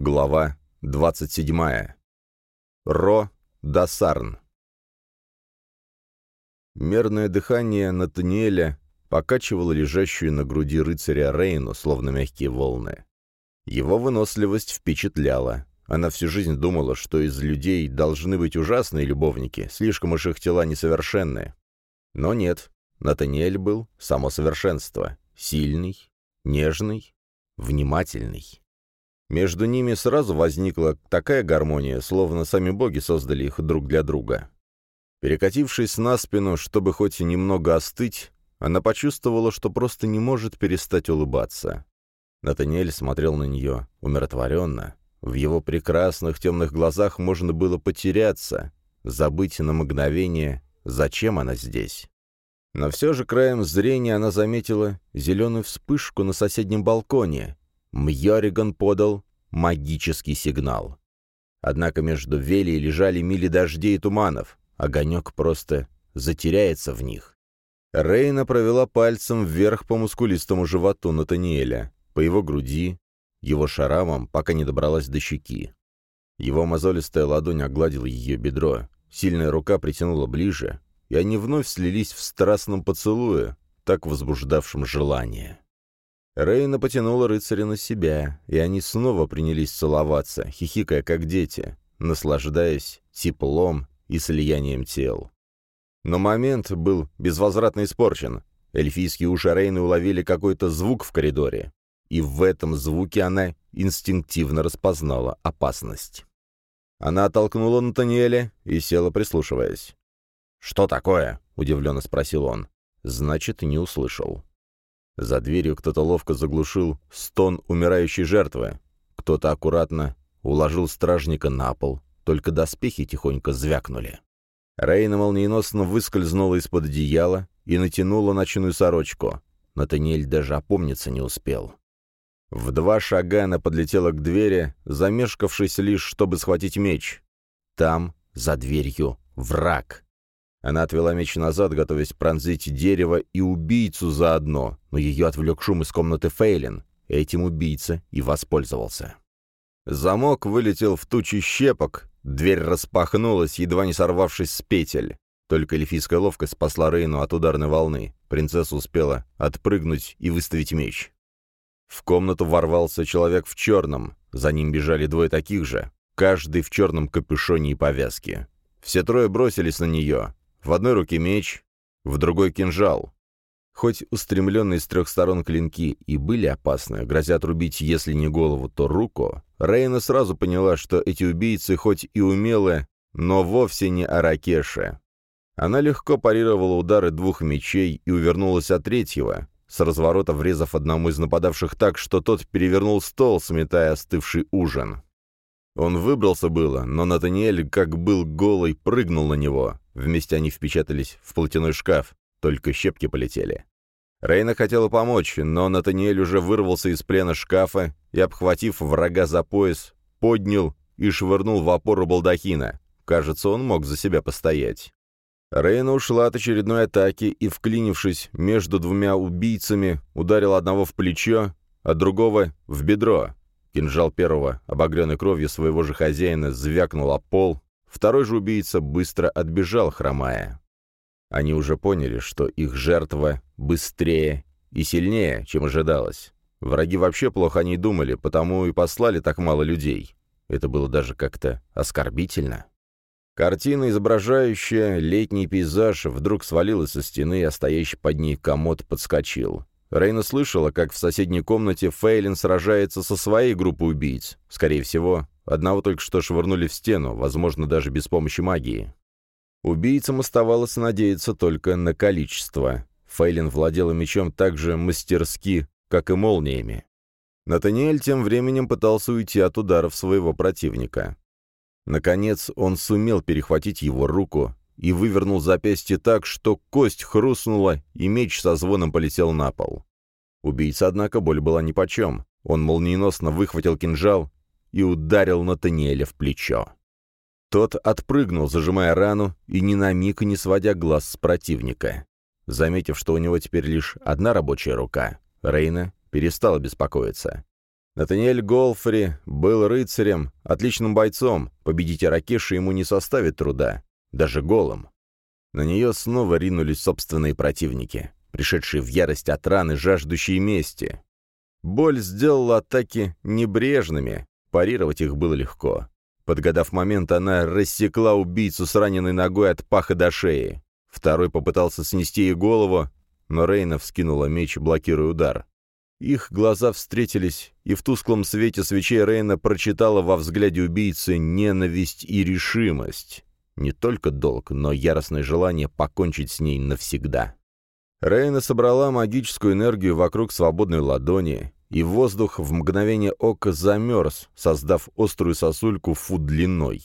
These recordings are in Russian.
Глава 27. Ро Дасарн. Мерное дыхание Натаниэля покачивало лежащую на груди рыцаря Рейну, словно мягкие волны. Его выносливость впечатляла. Она всю жизнь думала, что из людей должны быть ужасные любовники, слишком уж их тела несовершенны. Но нет, Натаниэль был само совершенство, сильный, нежный, внимательный. Между ними сразу возникла такая гармония, словно сами боги создали их друг для друга. Перекатившись на спину, чтобы хоть немного остыть, она почувствовала, что просто не может перестать улыбаться. Натаниэль смотрел на нее умиротворенно. В его прекрасных темных глазах можно было потеряться, забыть на мгновение, зачем она здесь. Но все же краем зрения она заметила зеленую вспышку на соседнем балконе, Мьориган подал магический сигнал. Однако между Велией лежали мили дождей и туманов, огонек просто затеряется в них. Рейна провела пальцем вверх по мускулистому животу Натаниэля, по его груди, его шарамам, пока не добралась до щеки. Его мозолистая ладонь огладила ее бедро, сильная рука притянула ближе, и они вновь слились в страстном поцелуе, так возбуждавшем желание. Рейна потянула рыцаря на себя, и они снова принялись целоваться, хихикая как дети, наслаждаясь теплом и слиянием тел. Но момент был безвозвратно испорчен. Эльфийские уши Рейны уловили какой-то звук в коридоре, и в этом звуке она инстинктивно распознала опасность. Она оттолкнула Натаниэля и села, прислушиваясь. «Что такое?» — удивленно спросил он. «Значит, не услышал». За дверью кто-то ловко заглушил стон умирающей жертвы. Кто-то аккуратно уложил стражника на пол, только доспехи тихонько звякнули. Рейна молниеносно выскользнула из-под одеяла и натянула ночную сорочку. Натаниэль даже опомниться не успел. В два шага она подлетела к двери, замешкавшись лишь, чтобы схватить меч. Там, за дверью, враг. Она отвела меч назад, готовясь пронзить дерево и убийцу заодно, но ее отвлек шум из комнаты Фейлин. Этим убийца и воспользовался. Замок вылетел в тучи щепок, дверь распахнулась, едва не сорвавшись с петель. Только эльфийская ловкость спасла Рейну от ударной волны. Принцесса успела отпрыгнуть и выставить меч. В комнату ворвался человек в черном, за ним бежали двое таких же, каждый в черном капюшоне и повязке. Все трое бросились на нее, в одной руке меч, в другой кинжал. Хоть устремленные с трех сторон клинки и были опасны, грозя отрубить, если не голову, то руку, Рейна сразу поняла, что эти убийцы хоть и умелы, но вовсе не аракеши. Она легко парировала удары двух мечей и увернулась от третьего, с разворота врезав одному из нападавших так, что тот перевернул стол, сметая остывший ужин. Он выбрался было, но Натаниэль, как был голый, прыгнул на него. Вместе они впечатались в платяной шкаф, только щепки полетели. Рейна хотела помочь, но Натаниэль уже вырвался из плена шкафа и, обхватив врага за пояс, поднял и швырнул в опору балдахина. Кажется, он мог за себя постоять. Рейна ушла от очередной атаки и, вклинившись между двумя убийцами, ударил одного в плечо, а другого — в бедро. Кинжал первого, обогренный кровью своего же хозяина, звякнул о пол, второй же убийца быстро отбежал, хромая. Они уже поняли, что их жертва быстрее и сильнее, чем ожидалось. Враги вообще плохо о ней думали, потому и послали так мало людей. Это было даже как-то оскорбительно. Картина, изображающая летний пейзаж, вдруг свалилась со стены, а стоящий под ней комод подскочил. Рейна слышала, как в соседней комнате Фейлин сражается со своей группой убийц. Скорее всего, одного только что швырнули в стену, возможно, даже без помощи магии. Убийцам оставалось надеяться только на количество. Фейлин владела мечом так же мастерски, как и молниями. Натаниэль тем временем пытался уйти от ударов своего противника. Наконец он сумел перехватить его руку и вывернул запястье так, что кость хрустнула, и меч со звоном полетел на пол. Убийца, однако, боль была нипочем. Он молниеносно выхватил кинжал и ударил Натаниэля в плечо. Тот отпрыгнул, зажимая рану и ни на миг не сводя глаз с противника. Заметив, что у него теперь лишь одна рабочая рука, Рейна перестала беспокоиться. Натаниэль Голфри был рыцарем, отличным бойцом, победить Аракеша ему не составит труда, даже голым. На нее снова ринулись собственные противники, пришедшие в ярость от раны, жаждущие мести. Боль сделала атаки небрежными, парировать их было легко. Подгадав момент, она рассекла убийцу с раненой ногой от паха до шеи. Второй попытался снести ей голову, но Рейна вскинула меч, блокируя удар. Их глаза встретились, и в тусклом свете свечей Рейна прочитала во взгляде убийцы ненависть и решимость. Не только долг, но яростное желание покончить с ней навсегда. Рейна собрала магическую энергию вокруг свободной ладони, и воздух в мгновение ока замерз, создав острую сосульку фут длиной.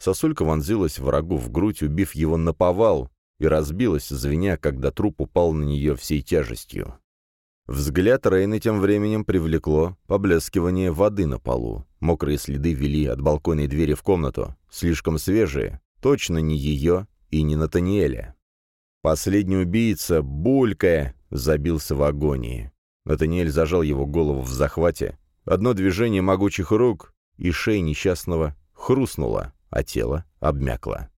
Сосулька вонзилась врагу в грудь, убив его на повал, и разбилась, звеня, когда труп упал на нее всей тяжестью. Взгляд Рейны тем временем привлекло поблескивание воды на полу. Мокрые следы вели от балконной двери в комнату, слишком свежие, точно не ее и не Натаниэля. Последний убийца, булькая, забился в агонии. Натаниэль зажал его голову в захвате. Одно движение могучих рук, и шея несчастного хрустнула, а тело обмякло.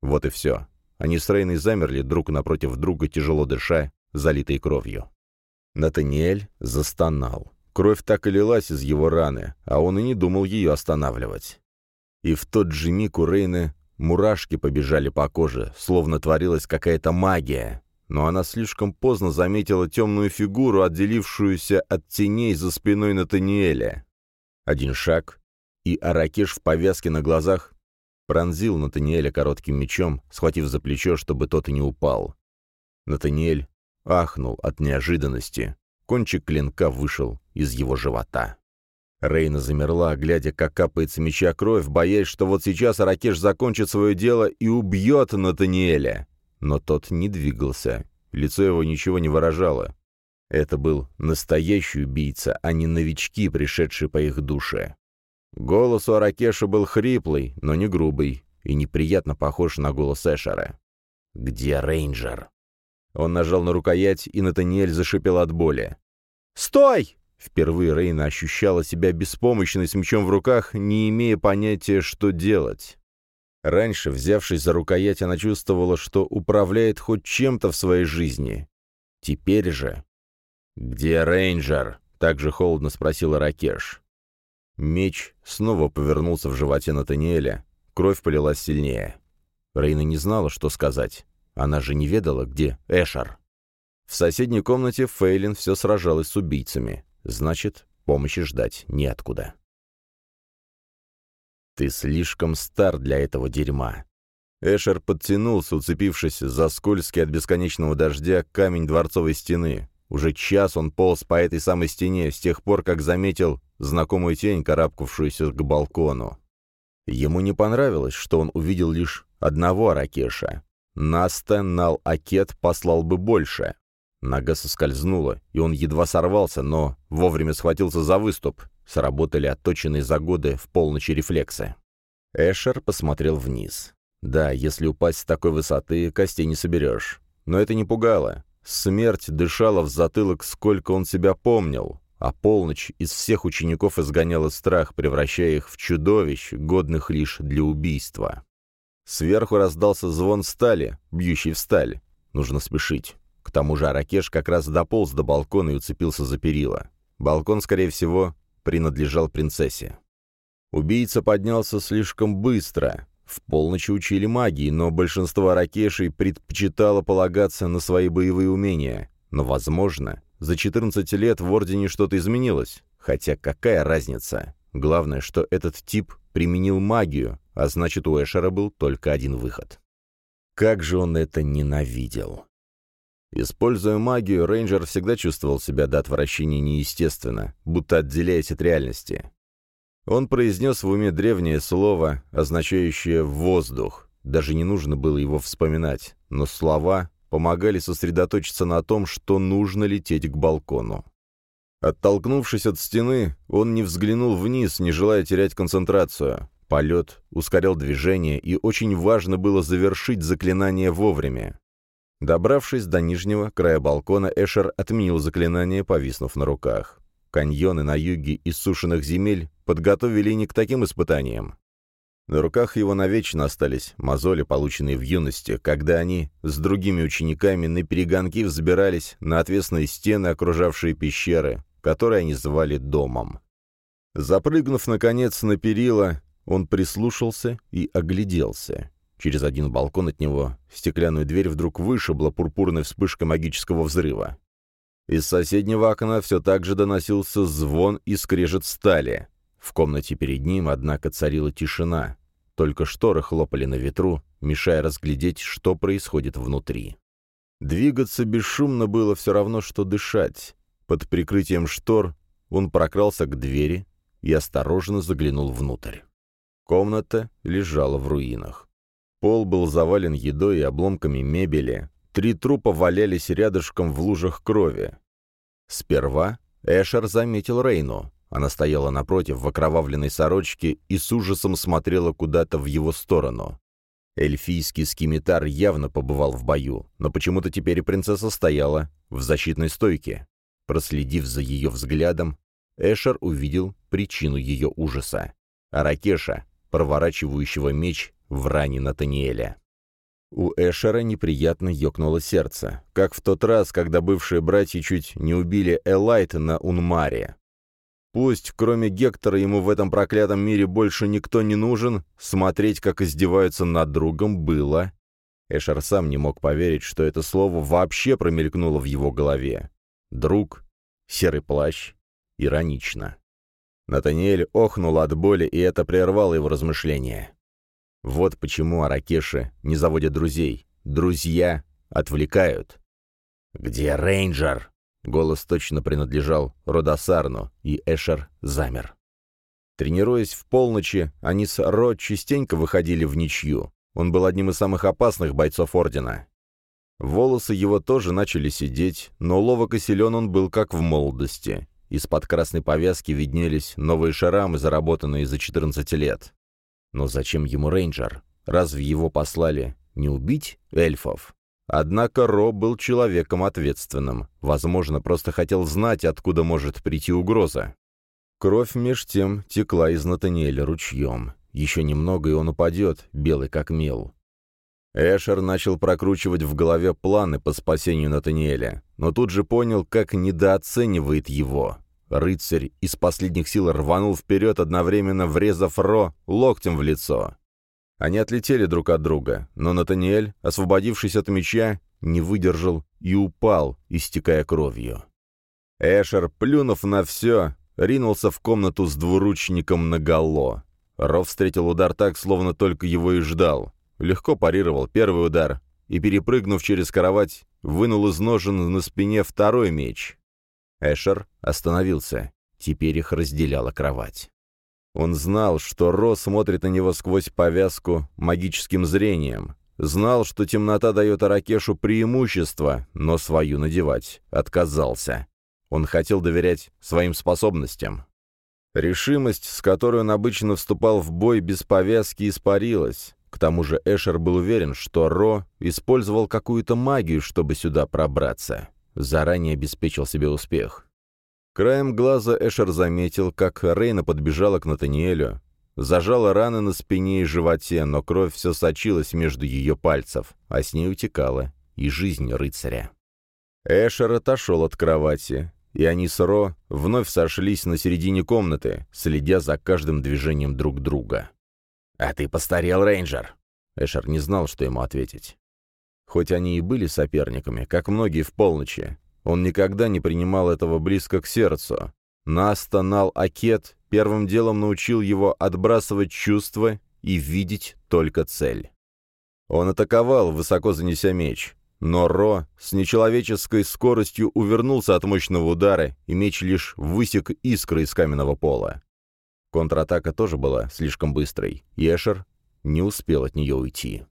Вот и все. Они с Рейной замерли друг напротив друга, тяжело дыша, залитой кровью. Натаниэль застонал. Кровь так и лилась из его раны, а он и не думал ее останавливать. И в тот же миг у Рейны мурашки побежали по коже, словно творилась какая-то магия. Но она слишком поздно заметила темную фигуру, отделившуюся от теней за спиной Натаниэля. Один шаг, и Аракеш в повязке на глазах пронзил Натаниэля коротким мечом, схватив за плечо, чтобы тот и не упал. Натаниэль ахнул от неожиданности. Кончик клинка вышел из его живота. Рейна замерла, глядя, как капается меча кровь, боясь, что вот сейчас Аракеш закончит свое дело и убьет Натаниэля. Но тот не двигался. Лицо его ничего не выражало. Это был настоящий убийца, а не новички, пришедшие по их душе. Голос у Аракеша был хриплый, но не грубый, и неприятно похож на голос Эшера. «Где рейнджер?» Он нажал на рукоять, и Натаниэль зашипел от боли. «Стой!» Впервые Рейна ощущала себя беспомощной с мечом в руках, не имея понятия, что делать. Раньше, взявшись за рукоять, она чувствовала, что управляет хоть чем-то в своей жизни. Теперь же... «Где рейнджер?» — также холодно спросила Ракеш. Меч снова повернулся в животе Натаниэля. Кровь полилась сильнее. Рейна не знала, что сказать. Она же не ведала, где Эшер. В соседней комнате Фейлин все сражалась с убийцами. Значит, помощи ждать неоткуда. «Ты слишком стар для этого дерьма». Эшер подтянулся, уцепившись за скользкий от бесконечного дождя камень дворцовой стены. Уже час он полз по этой самой стене, с тех пор, как заметил знакомую тень, карабкавшуюся к балкону. Ему не понравилось, что он увидел лишь одного Аракеша. Наста Нал-Акет послал бы больше. Нога соскользнула, и он едва сорвался, но вовремя схватился за выступ. Сработали отточенные за годы в полночи рефлексы. Эшер посмотрел вниз. Да, если упасть с такой высоты, костей не соберешь. Но это не пугало. Смерть дышала в затылок, сколько он себя помнил, а полночь из всех учеников изгоняла страх, превращая их в чудовищ, годных лишь для убийства. Сверху раздался звон стали, бьющий в сталь. Нужно спешить. К тому же Аракеш как раз дополз до балкона и уцепился за перила. Балкон, скорее всего, принадлежал принцессе. Убийца поднялся слишком быстро. В полночь учили магии, но большинство аракешей предпочитало полагаться на свои боевые умения. Но, возможно, за 14 лет в Ордене что-то изменилось. Хотя какая разница? Главное, что этот тип применил магию, а значит, у Эшера был только один выход. Как же он это ненавидел! Используя магию, рейнджер всегда чувствовал себя до отвращения неестественно, будто отделяясь от реальности. Он произнес в уме древнее слово, означающее «воздух». Даже не нужно было его вспоминать, но слова помогали сосредоточиться на том, что нужно лететь к балкону. Оттолкнувшись от стены, он не взглянул вниз, не желая терять концентрацию. Полет ускорял движение, и очень важно было завершить заклинание вовремя. Добравшись до нижнего края балкона, Эшер отменил заклинание, повиснув на руках. каньоны на юге иссушенных земель подготовили не к таким испытаниям. На руках его навечно остались мозоли, полученные в юности, когда они с другими учениками на перегонки взбирались на отвесные стены, окружавшие пещеры, которые они звали домом. Запрыгнув, наконец, на перила, он прислушался и огляделся. Через один балкон от него стеклянную дверь вдруг вышибла пурпурной вспышкой магического взрыва. Из соседнего окна все так же доносился звон и скрежет стали. В комнате перед ним, однако, царила тишина. Только шторы хлопали на ветру, мешая разглядеть, что происходит внутри. Двигаться бесшумно было все равно, что дышать. Под прикрытием штор он прокрался к двери и осторожно заглянул внутрь. Комната лежала в руинах. Пол был завален едой и обломками мебели. Три трупа валялись рядышком в лужах крови. Сперва Эшер заметил Рейну. Она стояла напротив в окровавленной сорочке и с ужасом смотрела куда-то в его сторону. Эльфийский скимитар явно побывал в бою, но почему-то теперь принцесса стояла в защитной стойке. Проследив за ее взглядом, Эшер увидел причину ее ужаса. Аракеша, проворачивающего меч в ране Натаниэля. У Эшера неприятно ёкнуло сердце, как в тот раз, когда бывшие братья чуть не убили Элайта на Унмаре. Пусть, кроме Гектора, ему в этом проклятом мире больше никто не нужен, смотреть, как издеваются над другом, было... Эшер сам не мог поверить, что это слово вообще промелькнуло в его голове. Друг, серый плащ, иронично. Натаниэль охнул от боли, и это прервало его размышления. Вот почему Аракеши не заводят друзей. Друзья отвлекают. «Где рейнджер?» Голос точно принадлежал Родосарну, и Эшер замер. Тренируясь в полночи, они с Ро частенько выходили в ничью. Он был одним из самых опасных бойцов Ордена. Волосы его тоже начали сидеть, но ловок и силен он был как в молодости. Из-под красной повязки виднелись новые шрамы, заработанные за 14 лет. Но зачем ему рейнджер? Разве его послали не убить эльфов? Однако Ро был человеком ответственным. Возможно, просто хотел знать, откуда может прийти угроза. Кровь меж тем текла из Натаниэля ручьем. Еще немного, и он упадет, белый как мел. Эшер начал прокручивать в голове планы по спасению Натаниэля, но тут же понял, как недооценивает его. Рыцарь из последних сил рванул вперед, одновременно врезав Ро локтем в лицо. Они отлетели друг от друга, но Натаниэль, освободившись от меча, не выдержал и упал, истекая кровью. Эшер, плюнув на все, ринулся в комнату с двуручником наголо. Ро встретил удар так, словно только его и ждал. Легко парировал первый удар и, перепрыгнув через кровать, вынул из ножен на спине второй меч. Эшер остановился. Теперь их разделяла кровать. Он знал, что Ро смотрит на него сквозь повязку магическим зрением. Знал, что темнота дает Аракешу преимущество, но свою надевать отказался. Он хотел доверять своим способностям. Решимость, с которой он обычно вступал в бой без повязки, испарилась. К тому же Эшер был уверен, что Ро использовал какую-то магию, чтобы сюда пробраться заранее обеспечил себе успех. Краем глаза Эшер заметил, как Рейна подбежала к Натаниэлю, зажала раны на спине и животе, но кровь все сочилась между ее пальцев, а с ней утекала и жизнь рыцаря. Эшер отошел от кровати, и они с Ро вновь сошлись на середине комнаты, следя за каждым движением друг друга. «А ты постарел, рейнджер!» Эшер не знал, что ему ответить. Хоть они и были соперниками, как многие в полночи, он никогда не принимал этого близко к сердцу. Настанал Акет первым делом научил его отбрасывать чувства и видеть только цель. Он атаковал, высоко занеся меч, но Ро с нечеловеческой скоростью увернулся от мощного удара, и меч лишь высек искры из каменного пола. Контратака тоже была слишком быстрой, и Эшер не успел от нее уйти.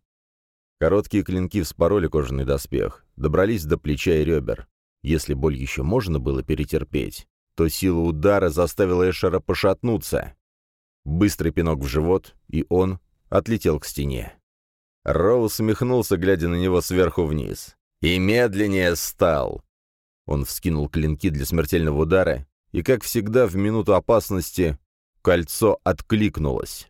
Короткие клинки вспороли кожаный доспех, добрались до плеча и ребер. Если боль еще можно было перетерпеть, то сила удара заставила Эшера пошатнуться. Быстрый пинок в живот, и он отлетел к стене. Роу смехнулся, глядя на него сверху вниз. И медленнее стал. Он вскинул клинки для смертельного удара, и, как всегда, в минуту опасности кольцо откликнулось.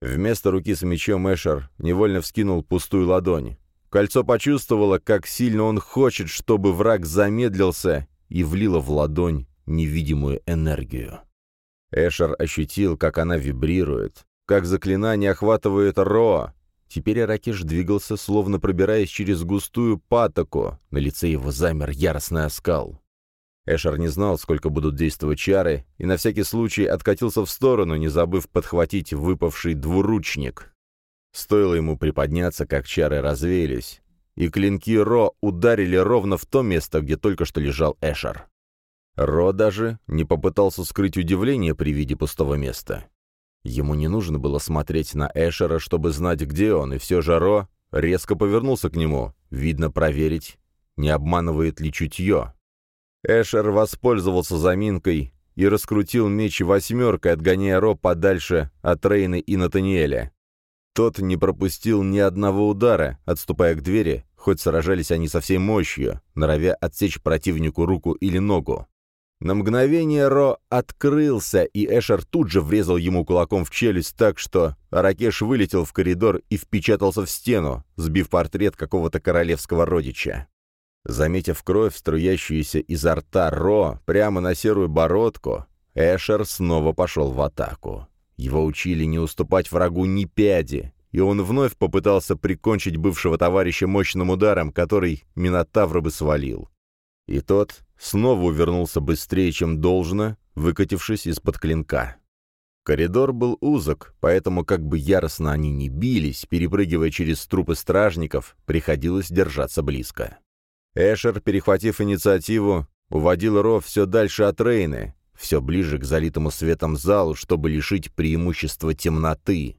Вместо руки с мечом Эшер невольно вскинул пустую ладонь. Кольцо почувствовало, как сильно он хочет, чтобы враг замедлился, и влило в ладонь невидимую энергию. Эшер ощутил, как она вибрирует, как заклинание охватывает Ро. Теперь Аракеш двигался, словно пробираясь через густую патоку. На лице его замер яростный оскал. Эшер не знал, сколько будут действовать чары, и на всякий случай откатился в сторону, не забыв подхватить выпавший двуручник. Стоило ему приподняться, как чары развеялись, и клинки Ро ударили ровно в то место, где только что лежал Эшер. Ро даже не попытался скрыть удивление при виде пустого места. Ему не нужно было смотреть на Эшера, чтобы знать, где он, и все же Ро резко повернулся к нему, видно проверить, не обманывает ли чутье. Эшер воспользовался заминкой и раскрутил меч восьмеркой, отгоняя Ро подальше от Рейны и Натаниэля. Тот не пропустил ни одного удара, отступая к двери, хоть сражались они со всей мощью, норовя отсечь противнику руку или ногу. На мгновение Ро открылся, и Эшер тут же врезал ему кулаком в челюсть так, что Ракеш вылетел в коридор и впечатался в стену, сбив портрет какого-то королевского родича. Заметив кровь, струящуюся изо рта Ро прямо на серую бородку, Эшер снова пошел в атаку. Его учили не уступать врагу ни пяди, и он вновь попытался прикончить бывшего товарища мощным ударом, который Минотавр бы свалил. И тот снова увернулся быстрее, чем должно, выкатившись из-под клинка. Коридор был узок, поэтому, как бы яростно они ни бились, перепрыгивая через трупы стражников, приходилось держаться близко. Эшер, перехватив инициативу, уводил Ро все дальше от Рейны, все ближе к залитому светом залу, чтобы лишить преимущества темноты.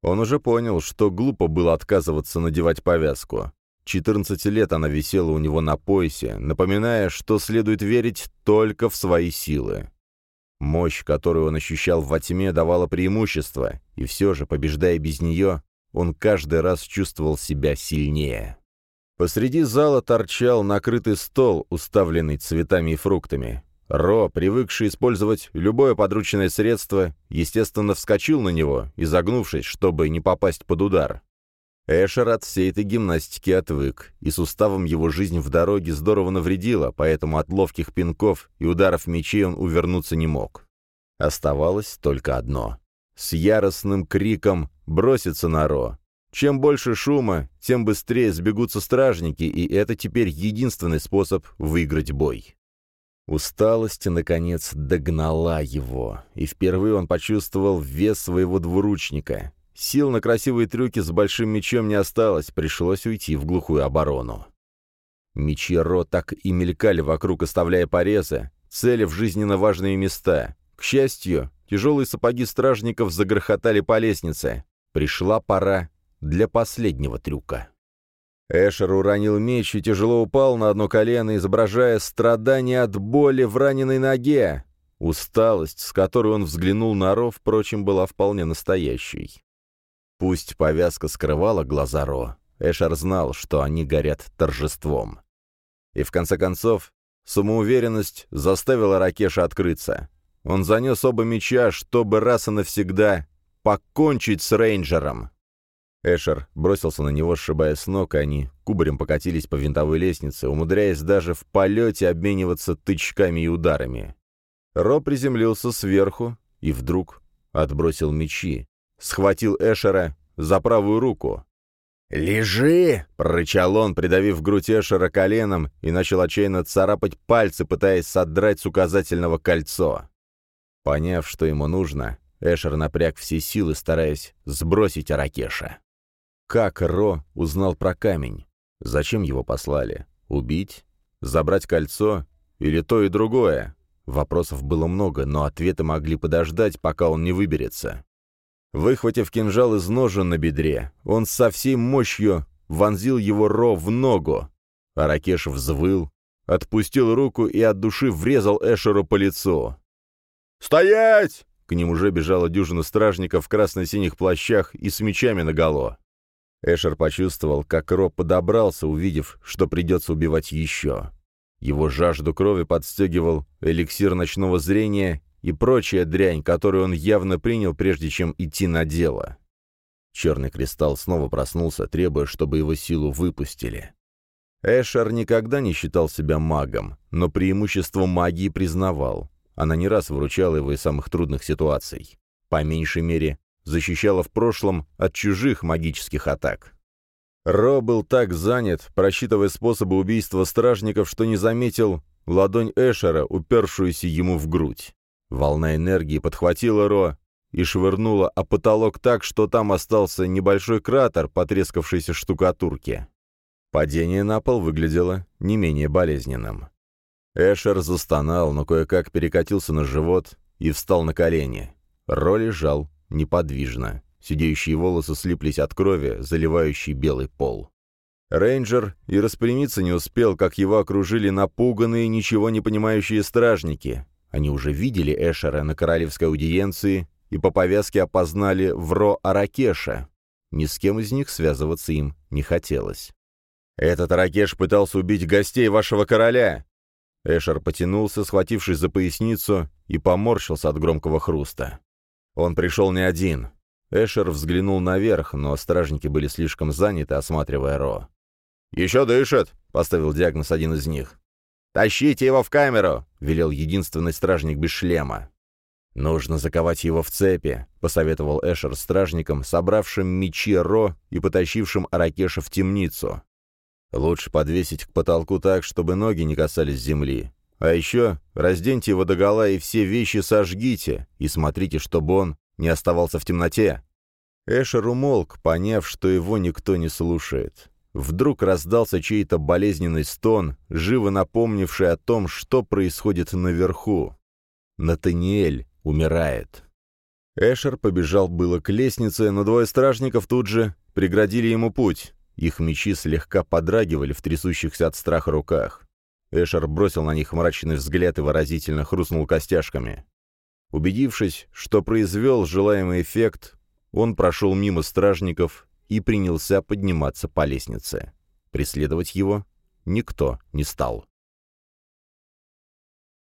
Он уже понял, что глупо было отказываться надевать повязку. 14 лет она висела у него на поясе, напоминая, что следует верить только в свои силы. Мощь, которую он ощущал во тьме, давала преимущество, и все же, побеждая без нее, он каждый раз чувствовал себя сильнее. Посреди зала торчал накрытый стол, уставленный цветами и фруктами. Ро, привыкший использовать любое подручное средство, естественно, вскочил на него, изогнувшись, чтобы не попасть под удар. Эшер от всей этой гимнастики отвык, и суставом его жизнь в дороге здорово навредила, поэтому от ловких пинков и ударов мечей он увернуться не мог. Оставалось только одно — с яростным криком броситься на Ро. Чем больше шума, тем быстрее сбегутся стражники, и это теперь единственный способ выиграть бой. Усталость, наконец, догнала его, и впервые он почувствовал вес своего двуручника. Сил на красивые трюки с большим мечом не осталось, пришлось уйти в глухую оборону. Мечи Ро так и мелькали вокруг, оставляя порезы, цели в жизненно важные места. К счастью, тяжелые сапоги стражников загрохотали по лестнице. Пришла пора для последнего трюка. Эшер уронил меч и тяжело упал на одно колено, изображая страдание от боли в раненой ноге. Усталость, с которой он взглянул на Ро, впрочем, была вполне настоящей. Пусть повязка скрывала глаза Ро, Эшер знал, что они горят торжеством. И в конце концов, самоуверенность заставила Ракеша открыться. Он занес оба меча, чтобы раз и навсегда покончить с рейнджером. Эшер бросился на него, сшибая с ног, и они кубарем покатились по винтовой лестнице, умудряясь даже в полете обмениваться тычками и ударами. Ро приземлился сверху и вдруг отбросил мечи, схватил Эшера за правую руку. «Лежи!» — прорычал он, придавив грудь Эшера коленом, и начал отчаянно царапать пальцы, пытаясь содрать с указательного кольцо. Поняв, что ему нужно, Эшер напряг все силы, стараясь сбросить Аракеша. Как Ро узнал про камень? Зачем его послали? Убить? Забрать кольцо? Или то и другое? Вопросов было много, но ответы могли подождать, пока он не выберется. Выхватив кинжал из ножен на бедре, он со всей мощью вонзил его Ро в ногу. Аракеш взвыл, отпустил руку и от души врезал Эшеру по лицу. «Стоять!» К ним уже бежала дюжина стражников в красно-синих плащах и с мечами наголо. Эшер почувствовал, как Ро подобрался, увидев, что придется убивать еще. Его жажду крови подстегивал эликсир ночного зрения и прочая дрянь, которую он явно принял, прежде чем идти на дело. Черный кристалл снова проснулся, требуя, чтобы его силу выпустили. Эшер никогда не считал себя магом, но преимущество магии признавал. Она не раз выручала его из самых трудных ситуаций. По меньшей мере, защищала в прошлом от чужих магических атак. Ро был так занят, просчитывая способы убийства стражников, что не заметил ладонь Эшера, упершуюся ему в грудь. Волна энергии подхватила Ро и швырнула о потолок так, что там остался небольшой кратер потрескавшейся штукатурки. Падение на пол выглядело не менее болезненным. Эшер застонал, но кое-как перекатился на живот и встал на колени. Ро лежал неподвижно. Сидеющие волосы слиплись от крови, заливающей белый пол. Рейнджер и распрямиться не успел, как его окружили напуганные, ничего не понимающие стражники. Они уже видели Эшера на королевской аудиенции и по повязке опознали Вро Аракеша. Ни с кем из них связываться им не хотелось. «Этот Аракеш пытался убить гостей вашего короля!» Эшер потянулся, схватившись за поясницу, и поморщился от громкого хруста. Он пришел не один. Эшер взглянул наверх, но стражники были слишком заняты, осматривая Ро. «Еще дышит!» — поставил диагноз один из них. «Тащите его в камеру!» — велел единственный стражник без шлема. «Нужно заковать его в цепи», — посоветовал Эшер стражникам, собравшим мечи Ро и потащившим Аракеша в темницу. Лучше подвесить к потолку так, чтобы ноги не касались земли. А еще разденьте его догола и все вещи сожгите, и смотрите, чтобы он не оставался в темноте». Эшер умолк, поняв, что его никто не слушает. Вдруг раздался чей-то болезненный стон, живо напомнивший о том, что происходит наверху. Натаниэль умирает. Эшер побежал было к лестнице, но двое стражников тут же преградили ему путь. Их мечи слегка подрагивали в трясущихся от страха руках. Эшер бросил на них мрачный взгляд и выразительно хрустнул костяшками. Убедившись, что произвел желаемый эффект, он прошел мимо стражников и принялся подниматься по лестнице. Преследовать его никто не стал.